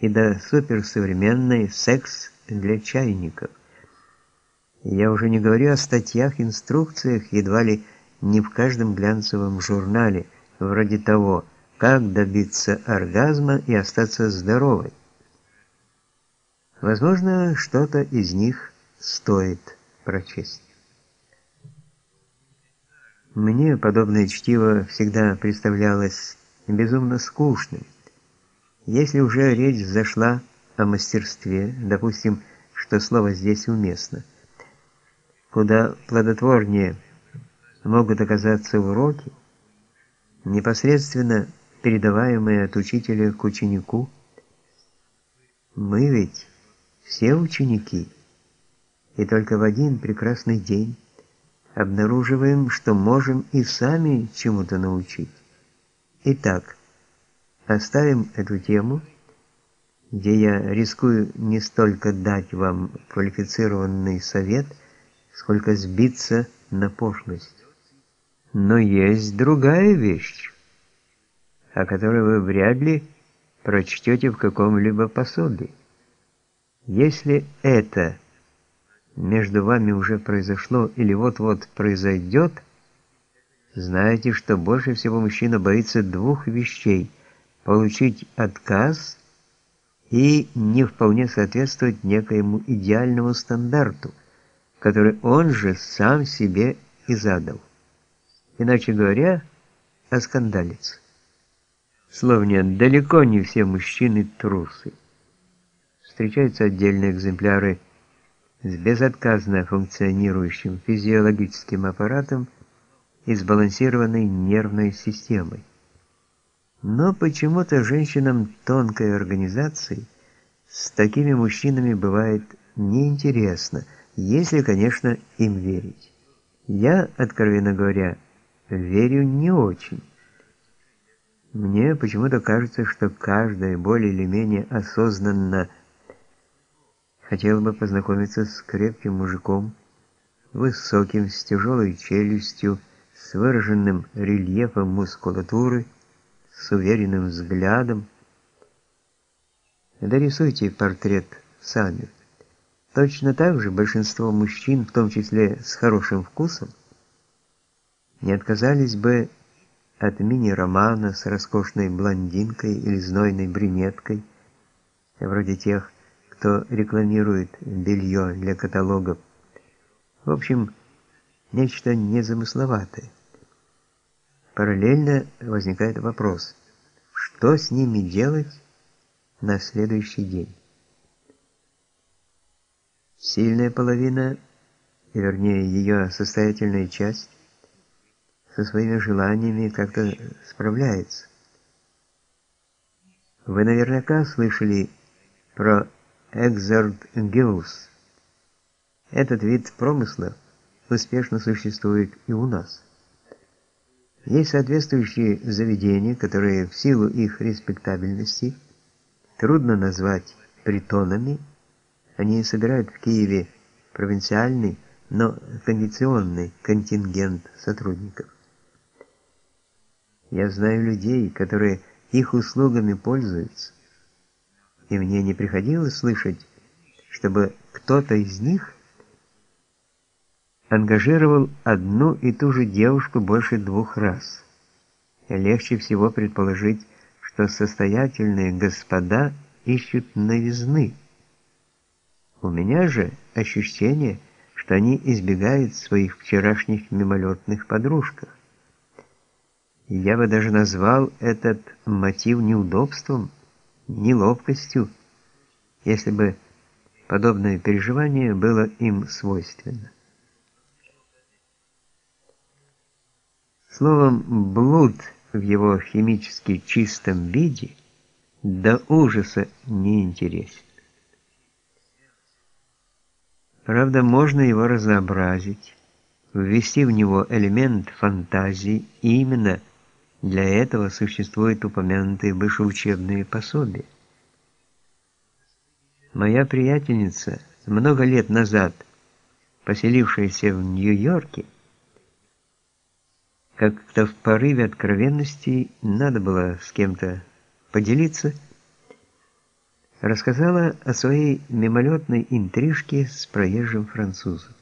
и до суперсовременной секс для чайников. Я уже не говорю о статьях, инструкциях, едва ли не в каждом глянцевом журнале, вроде того, как добиться оргазма и остаться здоровой. Возможно, что-то из них стоит прочесть. Мне подобное чтиво всегда представлялось безумно скучным. Если уже речь зашла о мастерстве, допустим, что слово здесь уместно, куда плодотворнее могут оказаться уроки, непосредственно передаваемые от учителя к ученику, мы ведь все ученики, и только в один прекрасный день обнаруживаем, что можем и сами чему-то научить. Итак, оставим эту тему, где я рискую не столько дать вам квалифицированный совет, сколько сбиться на пошлость. Но есть другая вещь, о которой вы вряд ли прочтете в каком-либо пособии. Если это между вами уже произошло или вот-вот произойдет, знаете, что больше всего мужчина боится двух вещей – получить отказ и не вполне соответствовать некоему идеальному стандарту, который он же сам себе и задал. Иначе говоря, оскандалится. Словно далеко не все мужчины трусы встречаются отдельные экземпляры с безотказно функционирующим физиологическим аппаратом и сбалансированной нервной системой. Но почему-то женщинам тонкой организации с такими мужчинами бывает неинтересно, если, конечно, им верить. Я, откровенно говоря, верю не очень. Мне почему-то кажется, что каждая более или менее осознанно Хотел бы познакомиться с крепким мужиком, высоким, с тяжелой челюстью, с выраженным рельефом мускулатуры, с уверенным взглядом. Дорисуйте портрет сами. Точно так же большинство мужчин, в том числе с хорошим вкусом, не отказались бы от мини-романа с роскошной блондинкой или знойной брюнеткой, вроде тех, кто рекламирует белье для каталогов. В общем, нечто незамысловатое. Параллельно возникает вопрос, что с ними делать на следующий день? Сильная половина, вернее ее состоятельная часть, со своими желаниями как-то справляется. Вы наверняка слышали про экзергеус. Этот вид промысла успешно существует и у нас. Есть соответствующие заведения, которые в силу их респектабельности трудно назвать притонами. Они собирают в Киеве провинциальный, но кондиционный контингент сотрудников. Я знаю людей, которые их услугами пользуются и мне не приходилось слышать, чтобы кто-то из них ангажировал одну и ту же девушку больше двух раз. Легче всего предположить, что состоятельные господа ищут новизны. У меня же ощущение, что они избегают своих вчерашних мимолетных подружках. Я бы даже назвал этот мотив неудобством, неловкостью, если бы подобное переживание было им свойственно. Словом, блуд в его химически чистом виде до ужаса не интересен. Правда, можно его разнообразить, ввести в него элемент фантазии и именно – для этого существуют упомянутые выше учебные пособия. Моя приятельница, много лет назад поселившаяся в Нью-Йорке, как-то в порыве откровенности надо было с кем-то поделиться, рассказала о своей мимолетной интрижке с проезжим французом.